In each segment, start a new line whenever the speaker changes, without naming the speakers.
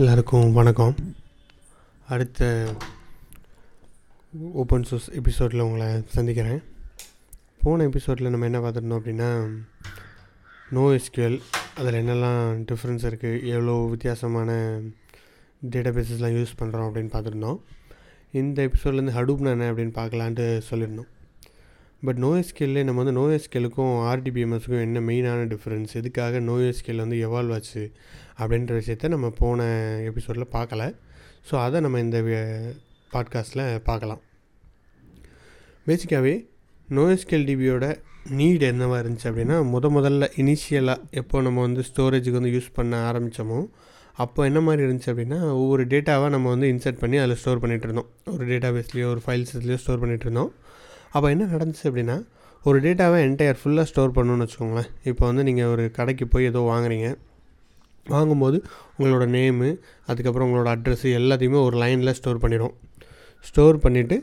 எல்லாருக்கும் வணக்கம். அடுத்த ஓப்பன் சோர்ஸ் எபிசோடில் உங்களை சந்திக்கிறேன். போன எபிசோடில் நம்ம என்ன பார்த்துருந்தோம் அப்படின்னா நோ எஸ்கியூஎல் அதில் என்னெல்லாம் டிஃப்ரென்ஸ் இருக்குது எவ்வளோ வித்தியாசமான டேட்டா பேசஸ்லாம் யூஸ் பண்ணுறோம் அப்படின்னு பார்த்துருந்தோம். இந்த எபிசோட்லேருந்து ஹடூப்னா என்ன அப்படின்னு பார்க்கலான்ட்டு சொல்லியிருந்தோம். பட் நோஎஸ்கேல்லே நம்ம வந்து நோஎஸ்கேலுக்கும் ஆர்டிபிஎம்எஸ்க்கும் என்ன மெயினான டிஃப்ரென்ஸ் எதுக்காக நோஎஸ்கேல் வந்து எவால்வ் ஆச்சு? அப்படின்ற விஷயத்த நம்ம போன எபிசோடில் பார்க்கல. ஸோ அதை நம்ம இந்த பாட்காஸ்ட்டில் பார்க்கலாம். பேசிக்காகவே நோஎஸ்கேல் டிபியோட நீட் என்னவாக இருந்துச்சு அப்படின்னா முத முதல்ல இனிஷியலாக எப்போ நம்ம வந்து ஸ்டோரேஜுக்கு வந்து யூஸ் பண்ண ஆரம்பித்தோமோ அப்போ என்ன மாதிரி இருந்துச்சு அப்படின்னா ஒவ்வொரு டேட்டாவாக நம்ம வந்து இன்சர்ட் பண்ணி அதில் ஸ்டோர் பண்ணிகிட்டு இருந்தோம். ஒரு டேட்டா பேஸ்லேயோ ஒரு ஃபைல்ஸ்லேயோ ஸ்டோர் பண்ணிகிட்டு இருந்தோம். அப்போ என்ன நடந்துச்சு அப்படின்னா ஒரு டேட்டாவை என்டையர் ஃபுல்லாக ஸ்டோர் பண்ணணும்னு வச்சுக்கோங்களேன். இப்போ வந்து நீங்கள் ஒரு கடைக்கு போய் ஏதோ வாங்குறீங்க. வாங்கும்போது உங்களோட நேமு அதுக்கப்புறம் உங்களோட அட்ரஸ்ஸு எல்லாத்தையுமே ஒரு லைனில் ஸ்டோர் பண்ணிடும் ஸ்டோர் பண்ணிவிட்டு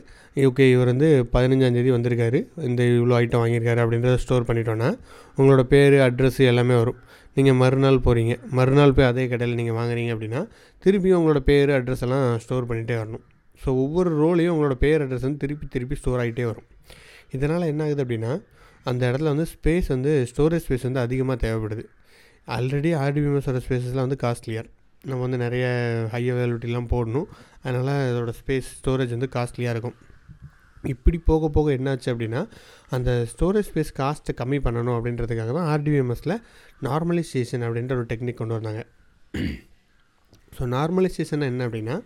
ஓகே இவர் வந்து பதினஞ்சாந்தேதி வந்திருக்காரு. இந்த இவ்வளோ ஐட்டம் வாங்கியிருக்காரு அப்படின்றத ஸ்டோர் பண்ணிட்டோன்னா உங்களோட பேர் அட்ரஸ்ஸு எல்லாமே வரும். நீங்கள் மறுநாள் போகிறீங்க மறுநாள் போய் அதே கடையில் நீங்கள் வாங்குறீங்க அப்படின்னா திருப்பியும் உங்களோட பேர் அட்ரஸ் எல்லாம் ஸ்டோர் பண்ணிகிட்டே வரணும். ஸோ ஒவ்வொரு ரோலையும் உங்களோட பேர் அட்ரஸ் வந்து திருப்பி திருப்பி ஸ்டோர் ஆகிட்டே வரும். இதனால் என்ன ஆகுது அப்படின்னா அந்த இடத்துல வந்து ஸ்பேஸ் வந்து ஸ்டோரேஜ் ஸ்பேஸ் வந்து அதிகமாக தேவைப்படுது. ஆல்ரெடி ஆர்டிபிஎம்எஸோட ஸ்பேஸஸ்லாம் வந்து காஸ்ட்லியர் நம்ம வந்து நிறைய ஹை அவைலபிலிட்டிலாம் போடணும். அதனால் அதோட ஸ்பேஸ் ஸ்டோரேஜ் வந்து காஸ்ட்லியாக இருக்கும். இப்படி போக போக என்னாச்சு அப்படின்னா அந்த ஸ்டோரேஜ் ஸ்பேஸ் காஸ்ட்டை கம்மி பண்ணணும் அப்படின்றதுக்காக தான் ஆர்டிபிஎம்எஸில் நார்மலைசேஷன் அப்படின்ற ஒரு டெக்னிக் கொண்டு வந்தாங்க. ஸோ நார்மலைசேஷன் என்ன அப்படின்னா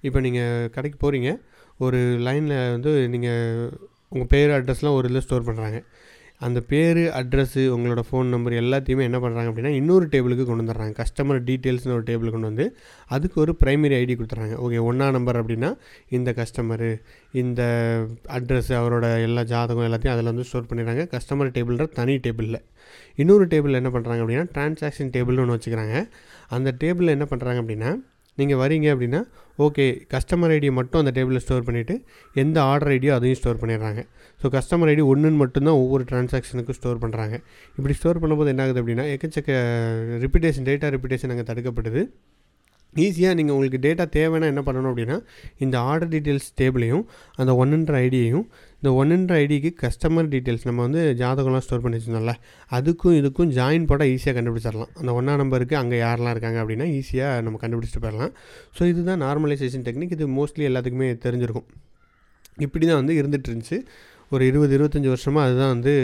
இப்போ நீங்கள் கடைக்கு போகிறீங்க ஒரு லைனில் வந்து நீங்கள் உங்கள் பேர் அட்ரஸ்லாம் ஒரு இதில் ஸ்டோர் பண்ணுறாங்க அந்த பேர் அட்ரஸ்ஸு உங்களோட ஃபோன் நம்பர் எல்லாத்தையுமே என்ன பண்ணுறாங்க அப்படின்னா இன்னொரு டேபிளுக்கு கொண்டு வந்துடுறாங்க. கஸ்டமர் டீட்டெயில்ஸ்னு ஒரு டேபிள் கொண்டு வந்து அதுக்கு ஒரு ப்ரைமரி ஐடி கொடுத்துட்றாங்க. ஓகே ஒன்றா நம்பர் அப்படின்னா இந்த கஸ்டமரு இந்த அட்ரஸ் அவரோட எல்லா ஜாதகம் எல்லாத்தையும் அதில் வந்து ஸ்டோர் பண்ணிடுறாங்க. கஸ்டமர் டேபிள்ன்ற தனி டேபிளில் இன்னொரு டேபிள் என்ன பண்ணுறாங்க அப்படின்னா டிரான்சாக்ஷன் டேபிள்னு ஒன்று வச்சுக்கிறாங்க. அந்த டேபிளில் என்ன பண்ணுறாங்க அப்படின்னா நீங்கள் வரீங்க அப்படின்னா ஓகே கஸ்டமர் ஐடியை மட்டும் அந்த டேபிளில் ஸ்டோர் பண்ணிவிட்டு எந்த ஆர்டர் ஐடியோ அதையும் ஸ்டோர் பண்ணிடுறாங்க. ஸோ கஸ்டமர் ஐடி ஒன்றுன்னு மட்டும்தான் ஒவ்வொரு டிரான்சாக்ஷனுக்கும் ஸ்டோர் பண்ணுறாங்க இப்படி ஸ்டோர் பண்ணும்போது என்ன ஆகுது அப்படின்னா எக்கச்சக்க ரிப்பிட்டேஷன் டேட்டா ரிப்பிட்டேஷன் அங்கே தடுக்கப்படுது. ஈஸியாக நீங்கள் உங்களுக்கு டேட்டா தேவைன்னா என்ன பண்ணணும் அப்படின்னா இந்த ஆர்டர் டீட்டெயில்ஸ் டேபிளையும் அந்த ஒன்னுன்ற ஐடியையும் இந்த ஒன்னுன்ற ஐடிக்கு கஸ்டமர் டீட்டெயில்ஸ் நம்ம வந்து ஜாதகம்லாம் ஸ்டோர் பண்ணி வச்சுருந்தோம்ல அதுக்கும் இதுக்கும் ஜாயின் போட்டால் ஈஸியாக கண்டுபிடிச்சிடலாம். அந்த ஒன்றா நம்பருக்கு அங்கே யாரெல்லாம் இருக்காங்க அப்படின்னா ஈஸியாக நம்ம கண்டுபிடிச்சிட்டு போயிடலாம். ஸோ இதுதான் நார்மலைசேஷன் டெக்னிக் இது மோஸ்ட்லி எல்லாத்துக்குமே தெரிஞ்சிருக்கும். இப்படி தான் வந்து இருந்துகிட்டு இருந்துச்சு. ஒரு இருபது இருபத்தஞ்சி வருஷமாக அதுதான் வந்து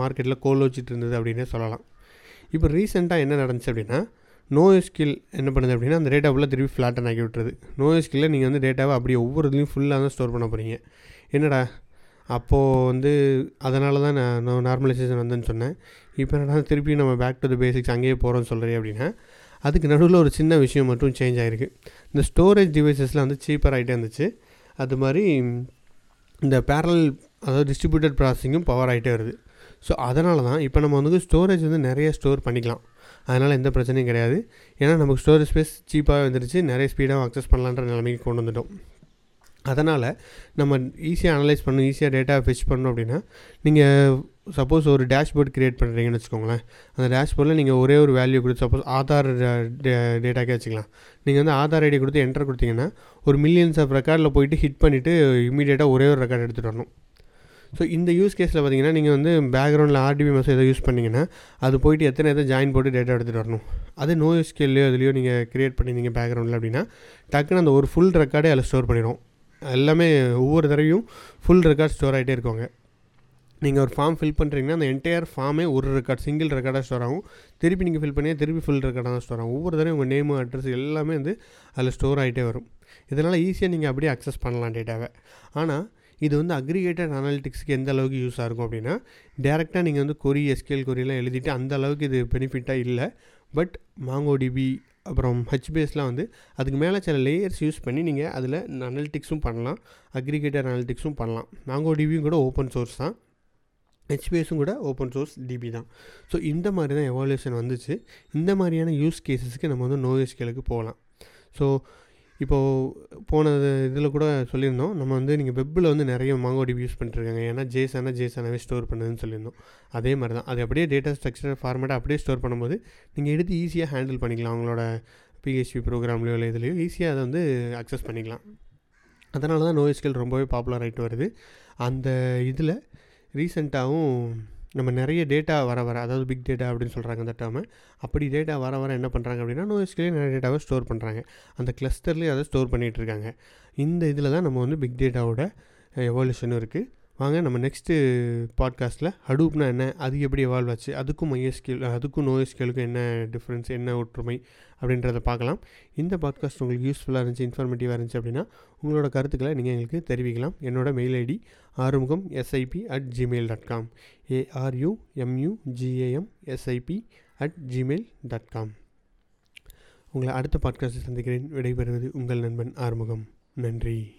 மார்க்கெட்டில் கோல் வச்சுட்டு இருந்தது அப்படின்னே சொல்லலாம். இப்போ ரீசெண்டாக என்ன நடந்துச்சு அப்படின்னா நோ ஸ்கில் என்ன பண்ணுது அப்படின்னா அந்த டேட்டா ஃபுல்லாக திருப்பி ஃப்ளாட்டன் ஆக்கி விட்டுறது நோ ஸ்கில்ல நீங்கள் வந்து டேட்டாவை அப்படியே ஒவ்வொரு இதுலேயும் ஃபுல்லாக தான் ஸ்டோர் பண்ண போகிறீங்க என்னடா? அப்போது வந்து அதனால தான் நான் நார்மலைசேஷன் வந்தேன்னு சொன்னேன். இப்போ என்னடா திருப்பி நம்ம பேக் டு த பேசிக்ஸ் அங்கேயே போகிறோம்னு சொல்கிறேன் அப்படின்னா அதுக்கு நடுவில் ஒரு சின்ன விஷயம் மட்டும் சேஞ்ச் ஆகிருக்கு இந்த ஸ்டோரேஜ் டிவைசஸில் வந்து சீப்பர் ஆகிட்டே இருந்துச்சு. அது மாதிரி இந்த பேரல் அதாவது டிஸ்ட்ரிபியூட்டட் ப்ராசஸிங்கும் பவர் ஆகிட்டே வருது. ஸோ அதனால தான் இப்போ நம்ம வந்து ஸ்டோரேஜ் வந்து நிறைய ஸ்டோர் பண்ணிக்கலாம். அதனால் எந்த பிரச்சனையும் கிடையாது. ஏன்னா நமக்கு ஸ்டோரேஜ் ஸ்பேஸ் சீப்பாக வந்துருச்சு. நிறைய ஸ்பீடாக அக்சஸ் பண்ணலான்ற நிலைமைக்கு கொண்டு வந்துட்டோம். அதனால் நம்ம ஈஸியாக அனலைஸ் பண்ணணும் ஈஸியாக டேட்டா ஃபிச் பண்ணணும் அப்படின்னா நீங்கள் சப்போஸ் ஒரு டேஷ்போர்ட் க்ரியேட் பண்ணுறீங்கன்னு வச்சுக்கோங்களேன். அந்த டேஷ்போர்டில் நீங்கள் ஒரே ஒரு வேல்யூ கொடுத்து சப்போஸ் ஆதார் டேட்டாக்கே வச்சுக்கலாம். நீங்கள் வந்து ஆதார் ஐடி கொடுத்து என்டர் கொடுத்தீங்கன்னா ஒரு மில்லியன்ஸ் ஆஃப் ரெக்கார்டில் போயிட்டு ஹிட் பண்ணிவிட்டு இமீடியட்டாக ஒரே ஒரு ரெக்கார்ட் எடுத்துகிட்டு வரணும். ஸோ இந்த யூஸ் கேஸில் பார்த்தீங்கன்னா நீங்கள் வந்து பேக்ரவுண்டில் ஆர்டிபி மெசேஜ் எதாவது யூஸ் பண்ணிங்கன்னா அது போயிட்டு எத்தனை எதாவது ஜாயின் போட்டு டேட்டா எடுத்துகிட்டு வரணும். அது நோ ஸ்கேல்லையோ அதுலேயோ நீங்கள் க்ரியேட் பண்ணியிருந்தீங்க பேக்ரவுண்டில் அப்படின்னா டக்குன்னு அந்த ஒரு ஃபுல் ரெக்கார்டே அதில் ஸ்டோர் பண்ணிடும். எல்லாமே ஒவ்வொரு தடவையும் ஃபுல் ரெக்கார்ட் ஸ்டோர் ஆகிட்டே இருக்கோங்க நீங்கள் ஒரு ஃபார்ம் ஃபில் பண்ணுறீங்கன்னா அந்த என்டையர் ஃபார்மே ஒரு ரெக்கார்ட் சிங்கிள் ரெக்கார்டாக ஸ்டோர் ஆகும். திருப்பி நீங்கள் ஃபில் பண்ணியே திருப்பி ஃபுல் ரெக்கார்டாக தான் ஸ்டோர் ஆகும். ஒவ்வொரு தடவையும் உங்கள் நேமு அட்ரஸ் எல்லாமே வந்து அதில் ஸ்டோர் ஆகிட்டே வரும். இதனால் ஈஸியாக நீங்கள் அப்படியே அக்சஸ் பண்ணலாம் டேட்டாவை ஆனால் இது வந்து அக்ரிகேட்டட் அனாலிட்டிக்ஸ்க்கு எந்த அளவுக்கு யூஸாக இருக்கும் அப்படின்னா டேரெக்டாக நீங்கள் வந்து கொரி எஸ்கேல் கொரியெல்லாம் எழுதிட்டு அந்த அளவுக்கு இது பெனிஃபிட்டாக இல்லை. பட் மாங்கோடிபி அப்புறம் ஹெச்பிஎஸ்லாம் வந்து அதுக்கு மேலே சில லேயர்ஸ் யூஸ் பண்ணி நீங்கள் அதில் அனாலிட்டிக்ஸும் பண்ணலாம் அக்ரிகேட்டட் அனாலிட்டிக்ஸும் பண்ணலாம். மாங்கோடிபியும் கூட ஓப்பன் சோர்ஸ் தான். ஹெச்பிஎஸும் கூட ஓப்பன் சோர்ஸ் டிபி தான். ஸோ இந்த மாதிரி தான் எவால்யூஷன் வந்துச்சு. இந்த மாதிரியான யூஸ் கேஸஸ்க்கு நம்ம வந்து நோஎஸ்கேலுக்கு போகலாம். ஸோ இப்போது போன இதில் கூட சொல்லியிருந்தோம். நம்ம வந்து நீங்கள் வெப்பில் வந்து நிறைய மாங்கோடிபி யூஸ் பண்ணிட்டுருக்காங்க. ஏன்னா ஜேசானா ஜேசானாவே ஸ்டோர் பண்ணுதுன்னு சொல்லியிருந்தோம். அதே மாதிரி தான் அது அப்படியே டேட்டா ஸ்ட்ரக்சர் ஃபார்மேட்டாக அப்படியே ஸ்டோர் பண்ணும்போது நீங்கள் எடுத்து ஈஸியாக ஹேண்டில் பண்ணிக்கலாம். அவங்களோட பிஹெச்பி ப்ரோக்ராம்லையோ இல்லை இதுலையோ ஈஸியாக அதை வந்து அக்சஸ் பண்ணிக்கலாம். அதனால தான் நோஎஸ்கேல் ரொம்பவே பாப்புலர் ஆகிட்டு வருது. அந்த இதில் ரீசெண்டாகவும் நம்ம நிறைய டேட்டா வர வர அதாவது பிக் டேட்டா அப்படின்னு சொல்கிறாங்க அந்த டேர்மை அப்படி டேட்டா வர வர என்ன பண்ணுறாங்க அப்படின்னா நோஎஸ்கேலே நிறைய டேட்டாவை ஸ்டோர் பண்ணுறாங்க அந்த கிளஸ்டர்லேயே அதை ஸ்டோர் பண்ணிகிட்டு இருக்காங்க. இந்த இதில் தான் நம்ம வந்து பிக் டேட்டாவோட எவல்யூஷனும் இருக்குது வாங்க நம்ம நெக்ஸ்ட்டு பாட்காஸ்ட்டில் ஹடூப்னா என்ன அது எப்படி எவால்வ் ஆச்சு அதுக்கும் மைஎஸ்கேல் அதுக்கும் நோஎஸ்கேலுக்கும் என்ன டிஃப்ரென்ஸ் என்ன ஒற்றுமை அப்படின்றத பார்க்கலாம். இந்த பாட்காஸ்ட் உங்களுக்கு யூஸ்ஃபுல்லாக இருந்துச்சு இன்ஃபர்மேட்டிவாக இருந்துச்சு அப்படின்னா உங்களோட கருத்துக்களை நீங்கள் எங்களுக்கு தெரிவிக்கலாம். என்னோட mail ID Arumugam SIP at Gmail dot com ARU MU GAM SIP at Gmail dot com உங்களை அடுத்த பாட்காஸ்ட்டை சந்திக்கிறேன். விடைபெறுவது உங்கள் நண்பன் ஆறுமுகம். நன்றி.